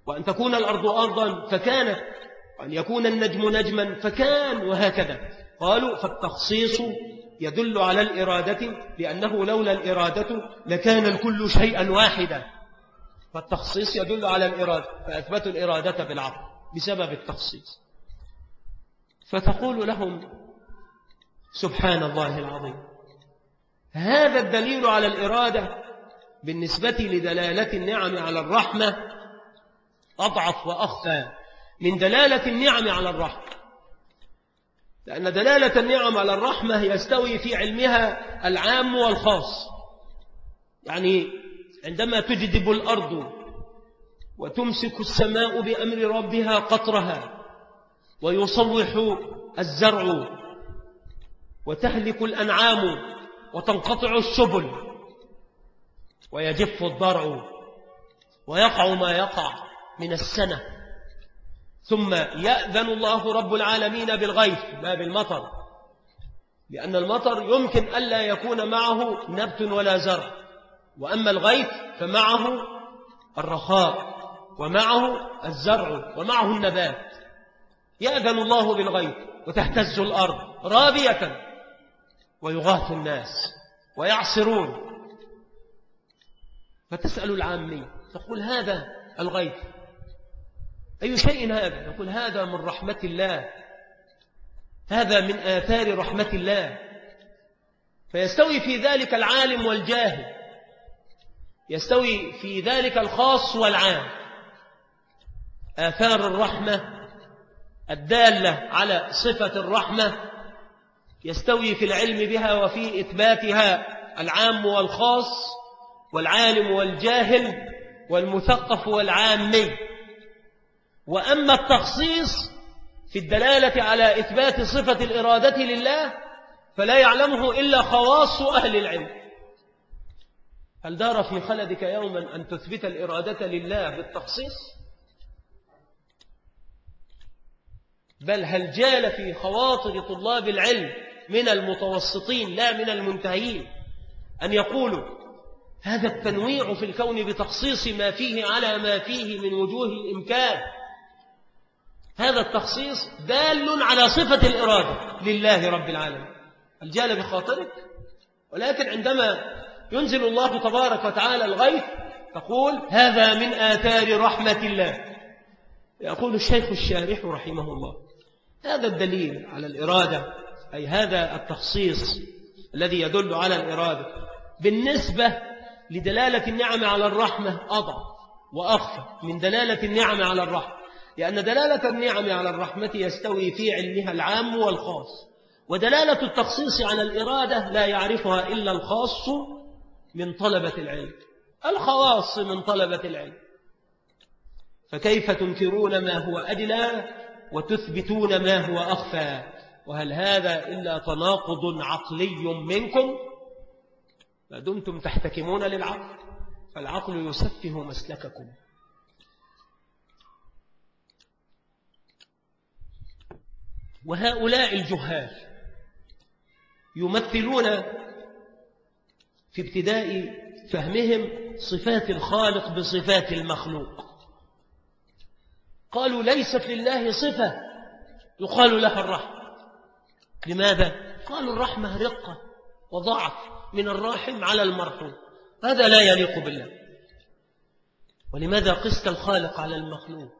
وأن تكون الأرض أرضا فكانت. وأن يكون النجم نجما فكان وهكذا. قالوا فالتخصيص يدل على الإرادة لأنه لولا الإرادة لكان الكل شيئا واحدا. فالتخصيص يدل على الإرادة فأثبتوا الإرادة بالعقل بسبب التخصيص. فتقول لهم سبحان الله العظيم. هذا الدليل على الإرادة بالنسبة لدلالة النعم على الرحمة أضعف وأخفى من دلالة النعم على الرحمة. لأن دلالة النعم على الرحمة يستوي في علمها العام والخاص. يعني عندما تجدب الأرض وتمسك السماء بأمر ربها قطرها ويصوح الزرع وتهلك الأنعام وتنقطع السبل ويجف الضرع ويقع ما يقع من السنة ثم يأذن الله رب العالمين بالغيث لا بالمطر. لأن المطر يمكن ألا يكون معه نبت ولا زرع وأما الغيث فمعه الرخاء ومعه الزرع ومعه النبات. يأذن الله بالغيث وتهتز الأرض رابية ويغاث الناس ويعصرون. فتسأل العامي تقول هذا الغيث أي شيء هذا؟ يقول هذا من رحمة الله. هذا من آثار رحمة الله. فيستوي في ذلك العالم والجاهل. يستوي في ذلك الخاص والعام. آثار الرحمة الدالة على صفة الرحمة يستوي في العلم بها وفي إثباتها العام والخاص والعالم والجاهل والمثقف والعامي. وأما التخصيص في الدلالة على إثبات صفة الإرادة لله فلا يعلمه إلا خواص أهل العلم. هل دار في خلدك يوما أن تثبت الإرادة لله بالتخصيص؟ بل هل جال في خواطر طلاب العلم من المتوسطين لا من المنتهين أن يقولوا هذا التنويع في الكون بتخصيص ما فيه على ما فيه من وجوه الإمكان هذا التخصيص دال على صفة الإرادة. لله رب العالمين. الجال بخاطرك. ولكن عندما ينزل الله تبارك وتعالى الغيث تقول هذا من آثار رحمة الله. يقول الشيخ الشارح رحمه الله. هذا الدليل على الإرادة أي هذا التخصيص الذي يدل على الإرادة بالنسبة لدلالة النعم على الرحمة أضع وأخفى من دلالة النعم على الرحمة. لأن دلالة النعم على الرحمة يستوي في علمها العام والخاص ودلالة التخصيص على الإرادة لا يعرفها إلا الخاص من طلبة العلم الخواص من طلبة العلم. فكيف تنكرون ما هو أدلى وتثبتون ما هو أخفى؟ وهل هذا إلا تناقض عقلي منكم؟ ما دمتم تحتكمون للعقل فالعقل يسفه مسلككم. وهؤلاء الجهال يمثلون في ابتداء فهمهم صفات الخالق بصفات المخلوق. قالوا ليست لله صفة يقال لها الرحمة. لماذا؟ قالوا الرحمة رقة وضعف من الراحم على المرحوم. هذا لا يليق بالله. ولماذا قست الخالق على المخلوق؟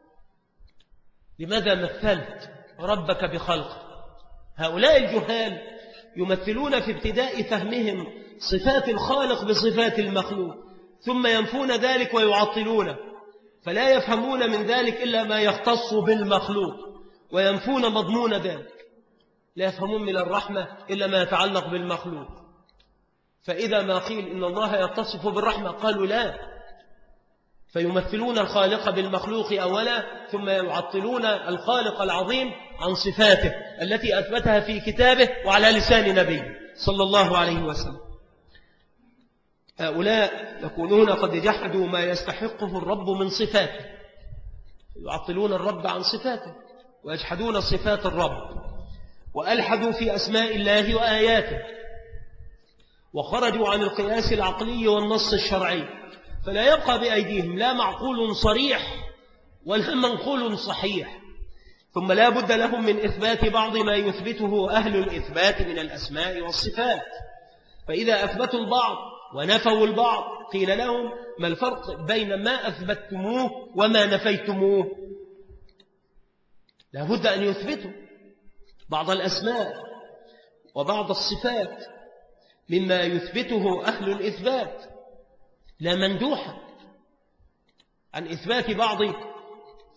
لماذا مثلت ربك بخلق. هؤلاء الجهال يمثلون في ابتداء فهمهم صفات الخالق بصفات المخلوق ثم ينفون ذلك ويعطلونه. فلا يفهمون من ذلك إلا ما يختص بالمخلوق وينفون مضمون ذلك. لا يفهمون من الرحمة إلا ما يتعلق بالمخلوق. فإذا ما قيل إن الله يتصف بالرحمة قالوا لا فيمثلون الخالق بالمخلوق أولا ثم يعطلون الخالق العظيم عن صفاته التي أثبتها في كتابه وعلى لسان نبيه صلى الله عليه وسلم. هؤلاء يكونون قد جحدوا ما يستحقه الرب من صفاته. يعطلون الرب عن صفاته ويجحدون صفات الرب وألحدوا في أسماء الله وآياته وخرجوا عن القياس العقلي والنص الشرعي. فلا يبقى بأيديهم لا معقول صريح ولا منقول صحيح. ثم لا بد لهم من إثبات بعض ما يثبته أهل الإثبات من الأسماء والصفات. فإذا أثبتوا البعض ونفوا البعض قيل لهم ما الفرق بين ما أثبتموه وما نفيتموه؟ لا بد أن يثبتوا بعض الأسماء وبعض الصفات مما يثبته أهل الإثبات. لا مندوحة. عن إثبات بعض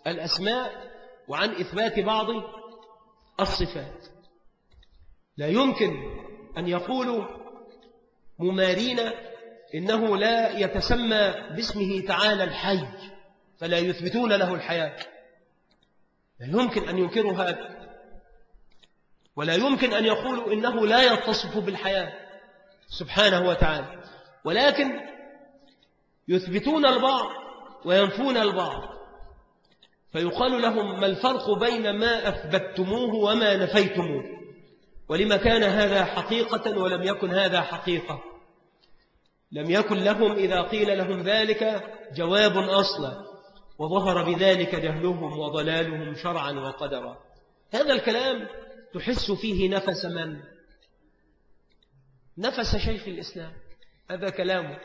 الأسماء وعن إثبات بعض الصفات. لا يمكن أن يقولوا ممارين إنه لا يتسمى باسمه تعالى الحي فلا يثبتون له الحياة. لا يمكن أن ينكروا هذا ولا يمكن أن يقولوا إنه لا يتصف بالحياة سبحانه وتعالى. ولكن يثبتون البعض وينفون البعض. فيقال لهم ما الفرق بين ما أثبتموه وما نفيتموه؟ ولما كان هذا حقيقة ولم يكن هذا حقيقة؟ لم يكن لهم إذا قيل لهم ذلك جواب أصلا وظهر بذلك جهلهم وضلالهم شرعا وقدرا. هذا الكلام تحس فيه نفس من؟ نفس شيخ الإسلام. هذا كلامه.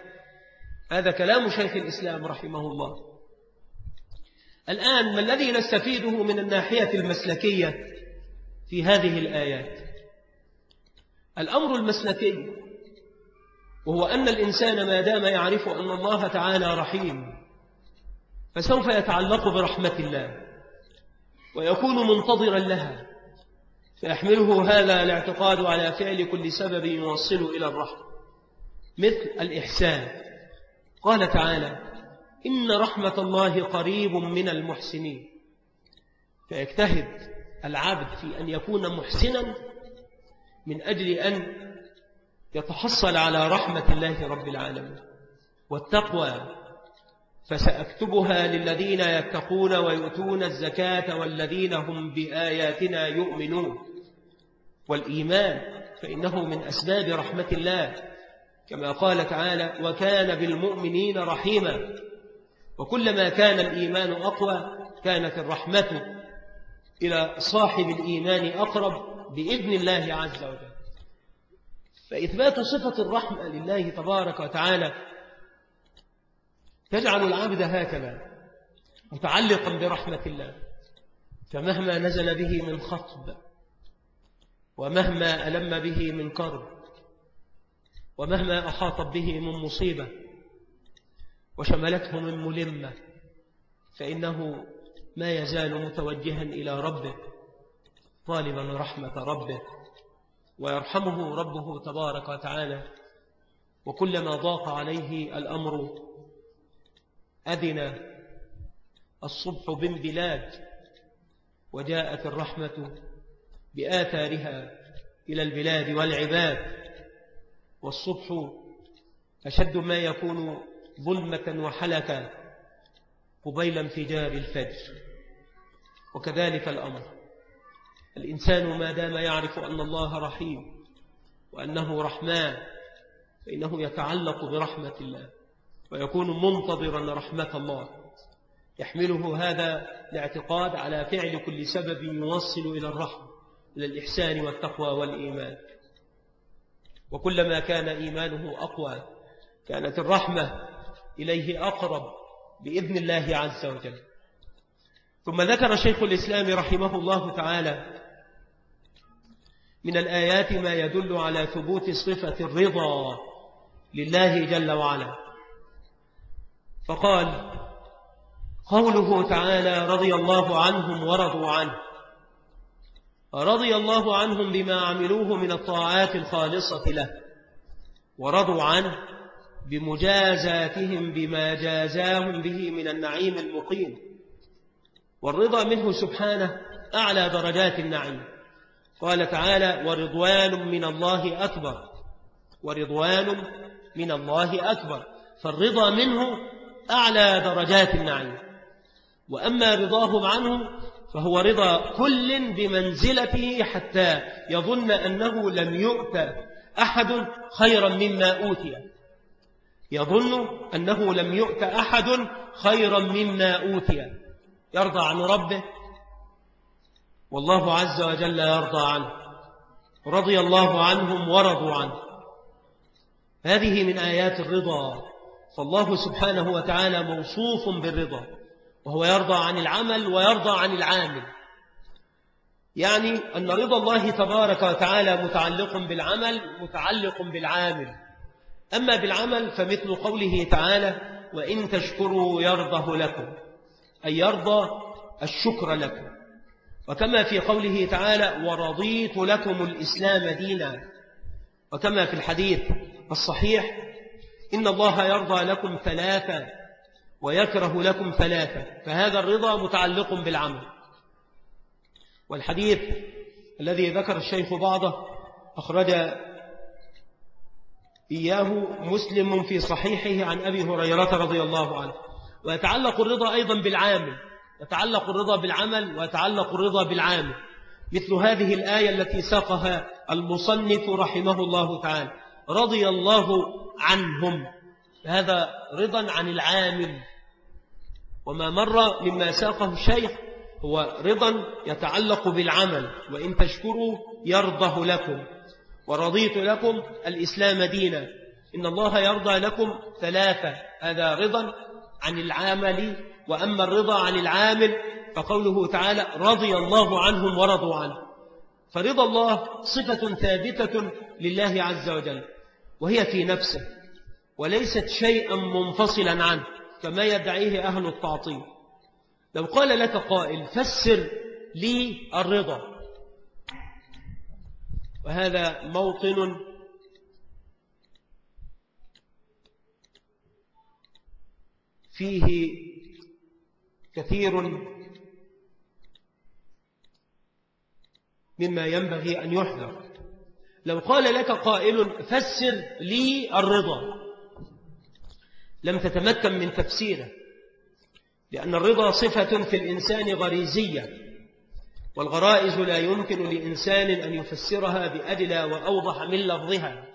هذا كلام شيخ الإسلام رحمه الله. الآن ما الذي نستفيده من الناحية المسلكية في هذه الآيات؟ الأمر المسلكي وهو أن الإنسان ما دام يعرف أن الله تعالى رحيم فسوف يتعلق برحمة الله ويكون منتظرا لها. فيحمله هذا الاعتقاد على فعل كل سبب يوصل إلى الرحمة مثل الإحسان. قال تعالى إن رحمة الله قريب من المحسنين. فيجتهد العبد في أن يكون محسنا من أجل أن يتحصل على رحمة الله رب العالمين. والتقوى فسأكتبها للذين يتقون ويؤتون الزكاة والذين هم بآياتنا يؤمنون. والإيمان فإنه من أسباب رحمة الله. كما قال تعالى وكان بالمؤمنين رحيما. وكلما كان الإيمان أقوى كانت الرحمة إلى صاحب الإيمان أقرب بإذن الله عز وجل. فإثبات صفة الرحمة لله تبارك وتعالى تجعل العبد هكذا متعلقا برحمة الله. فمهما نزل به من خطب ومهما ألم به من كرب ومهما أحاط به من مصيبة وشملته من ملمة فإنه ما يزال متوجها إلى ربه طالبا رحمة ربه ويرحمه ربه تبارك وتعالى. وكلما ضاق عليه الأمر أذن الصبح بلاد وجاءت الرحمة بآثارها إلى البلاد والعباد. والصبح أشد ما يكون ظلمة وحلكا قبيل انفجار الفجر. وكذلك الأمر. الإنسان ما دام يعرف أن الله رحيم وأنه رحمن فإنه يتعلق برحمة الله ويكون منتظرا رحمة الله. يحمله هذا الاعتقاد على فعل كل سبب يوصل إلى الرحمة إلى الإحسان والتقوى والإيمان. وكلما كان إيمانه أقوى كانت الرحمة إليه أقرب بإذن الله عز وجل. ثم ذكر شيخ الإسلام رحمه الله تعالى من الآيات ما يدل على ثبوت صفة الرضا لله جل وعلا. فقال قوله تعالى رضي الله عنهم ورضوا عنه. رضي الله عنهم بما عملوه من الطاعات الخالصة له ورضوا عنه بمجازاتهم بما جازاهم به من النعيم المقيم. والرضا منه سبحانه أعلى درجات النعيم قال تعالى ورضوان من الله أكبر ورضوان من الله أكبر. فالرضا منه أعلى درجات النعيم وأما رضاهم عنه فهو رضا كل بمنزلته حتى يظن أنه لم يؤت أحد خيرا مما أوتي. يظن أنه لم يؤت أحد خيرا مما أوتي. يرضى عن ربه. والله عز وجل يرضى عنه. رضي الله عنهم ورضوا عنه. هذه من آيات الرضا. فالله سبحانه وتعالى موصوف بالرضا. وهو يرضى عن العمل ويرضى عن العامل. يعني أن رضا الله تبارك وتعالى متعلق بالعمل متعلق بالعامل. أما بالعمل فمثل قوله تعالى وإن تشكروا يرضه لكم. أي يرضى الشكر لكم. وكما في قوله تعالى ورضيت لكم الإسلام دينا. وكما في الحديث الصحيح إن الله يرضى لكم ثلاثة ويكره لكم ثلاثة فهذا الرضا متعلق بالعمل. والحديث الذي ذكر الشيخ بعضه أخرج إياه مسلم في صحيحه عن أبي هريرة رضي الله عنه. ويتعلق الرضا أيضا بالعامل يتعلق الرضا بالعمل ويتعلق الرضا بالعامل. مثل هذه الآية التي ساقها المصنف رحمه الله تعالى رضي الله عنهم. هذا رضا عن العامل. وما مر مما ساقه الشيخ هو رضا يتعلق بالعمل وإن تشكروا يرضه لكم. ورضيت لكم الإسلام دينا. إن الله يرضى لكم ثلاثة هذا رضا عن العامل وأما الرضا عن العامل فقوله تعالى رضي الله عنهم ورضوا عنه. فرضا الله صفة ثابتة لله عز وجل وهي في نفسه وليست شيئا منفصلا عنه. كما يدعيه أهل التعطيل. لو قال لك قائل فسر لي الرضا. وهذا موطن فيه كثير مما ينبغي أن يحذر. لو قال لك قائل فسر لي الرضا. لم تتمكن من تفسيره لأن الرضا صفة في الإنسان غريزية والغرائز لا يمكن لإنسان أن يفسرها بأدلى وأوضح من لفظها.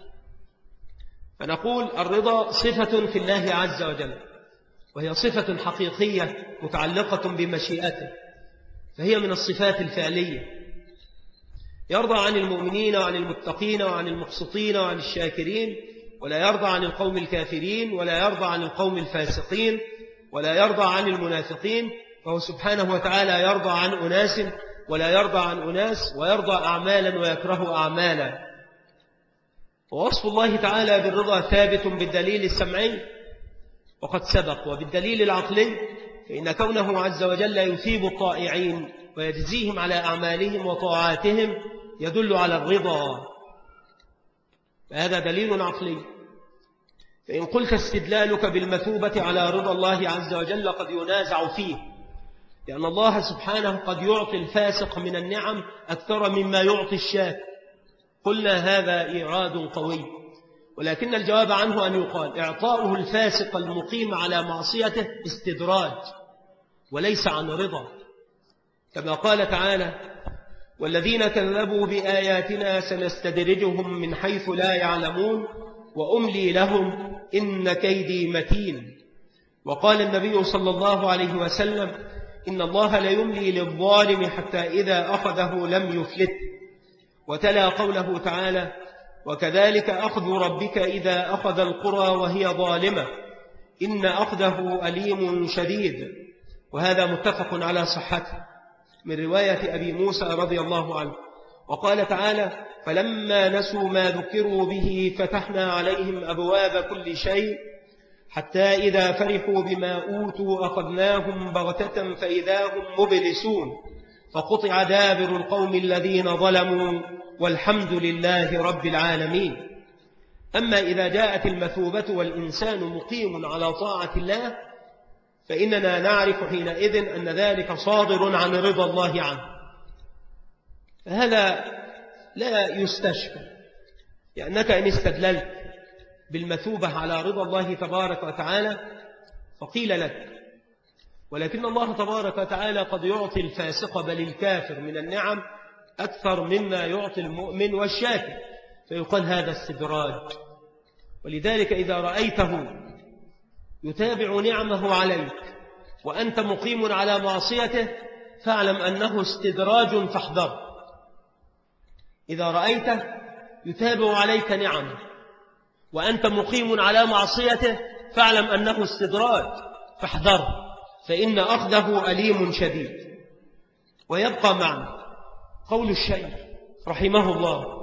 فنقول الرضا صفة في الله عز وجل وهي صفة حقيقية متعلقة بمشيئته فهي من الصفات الفعلية. يرضى عن المؤمنين وعن المتقين وعن المقسطين وعن الشاكرين ولا يرضى عن القوم الكافرين ولا يرضى عن القوم الفاسقين ولا يرضى عن المنافقين فهو سبحانه وتعالى يرضى عن أناس ولا يرضى عن أناس ويرضى أعمالا ويكره أعمالا. ووصف الله تعالى بالرضا ثابت بالدليل السمعي وقد سبق وبالدليل العقلي فإن كونه عز وجل يثيب الطائعين ويجزيهم على أعمالهم وطاعاتهم يدل على الرضا. فهذا دليل عقلي. فإن قلت استدلالك بالمثوبة على رضا الله عز وجل قد ينازع فيه لأن الله سبحانه قد يعطي الفاسق من النعم أكثر مما يعطي الشاك. قلنا هذا إيراد قوي. ولكن الجواب عنه أن يقال إعطاؤه الفاسق المقيم على معصيته استدراج وليس عن رضا. كما قال تعالى والذين كذبوا بآياتنا سنستدرجهم من حيث لا يعلمون وأملي لهم إن كيدي متين. وقال النبي صلى الله عليه وسلم إن الله ليملي للظالم حتى إذا أخذه لم يفلت. وتلا قوله تعالى وكذلك أخذ ربك إذا أخذ القرى وهي ظالمة. إن أخذه أليم شديد. وهذا متفق على صحته. من رواية أبي موسى رضي الله عنه. وقال تعالى فلما نسوا ما ذكروا به فتحنا عليهم أبواب كل شيء حتى إذا فرحوا بما أوتوا أخذناهم بغتة فإذا هم مبلسون. فقطع دابر القوم الذين ظلموا والحمد لله رب العالمين. أما إذا جاءت المثوبة والإنسان مقيم على طاعة الله فإننا نعرف حينئذ أن ذلك صادر عن رضا الله عنه. هذا لا يستشفى. لأنك إن استدللت بالمثوبة على رضا الله تبارك وتعالى فقيل لك ولكن الله تبارك وتعالى قد يعطي الفاسق بل الكافر من النعم أكثر مما يعطي المؤمن والشاكر. فيقال هذا استدراج. ولذلك إذا رأيته يتابع نعمه عليك. وأنت مقيم على معصيته فاعلم أنه استدراج فاحذر. إذا رأيته يتابع عليك نعمه. وأنت مقيم على معصيته فاعلم أنه استدراج فاحذر. فإن أخذه أليم شديد. ويبقى معنا قول الشيخ رحمه الله.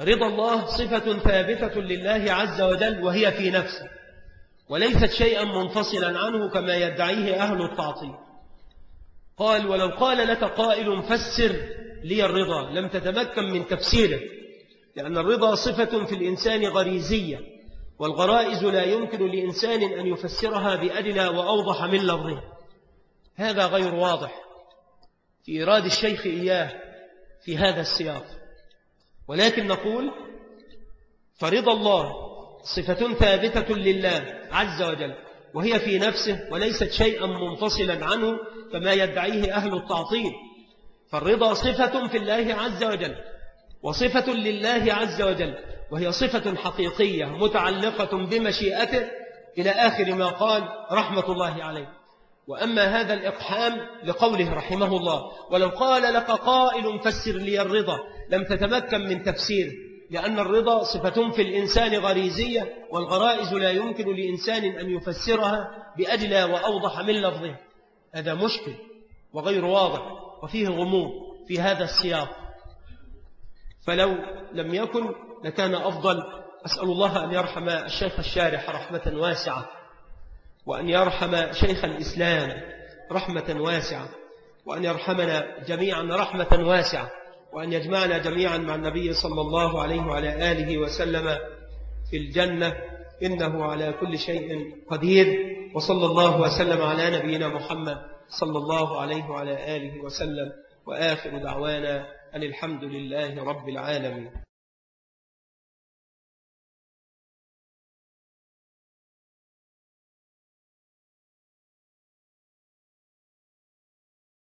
رضا الله صفة ثابتة لله عز وجل وهي في نفسه. وليست شيئا منفصلا عنه كما يدعيه أهل التعطيل. قال ولو قال لك قائل فسر لي الرضا لم تتمكن من تفسيره لأن الرضا صفة في الإنسان غريزية والغرائز لا يمكن لإنسان أن يفسرها بأدنى وأوضح من لفظه. هذا غير واضح في إيراد الشيخ إياه في هذا السياق. ولكن نقول فرضا الله صفة ثابتة لله عز وجل وهي في نفسه وليست شيئا منفصلا عنه كما يدعيه أهل التعطيل. فالرضا صفة في الله عز وجل وصفة لله عز وجل وهي صفة حقيقية متعلقة بمشيئته إلى آخر ما قال رحمة الله عليه. وأما هذا الإقحام لقوله رحمه الله ولو قال لك قائل فسر لي الرضا لم تتمكن من تفسيره. لأن الرضا صفة في الإنسان غريزية والغرائز لا يمكن لإنسان أن يفسرها بأجلى وأوضح من لفظه. هذا مشكل وغير واضح وفيه غموض في هذا السياق. فلو لم يكن لكان أفضل. أسأل الله أن يرحم الشيخ الشارح رحمة واسعة وأن يرحم شيخ الإسلام رحمة واسعة وأن يرحمنا جميعا رحمة واسعة. وأن يجمعنا جميعا مع النبي صلى الله عليه وعلى آله وسلم في الجنة. إنه على كل شيء قدير. وصلى الله وسلم على نبينا محمد صلى الله عليه وعلى آله وسلم. وآخر دعوانا أن الحمد لله رب العالمين.